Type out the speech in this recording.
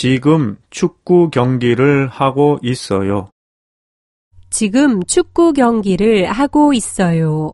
지금 축구 경기를 하고 있어요. 지금 축구 경기를 하고 있어요.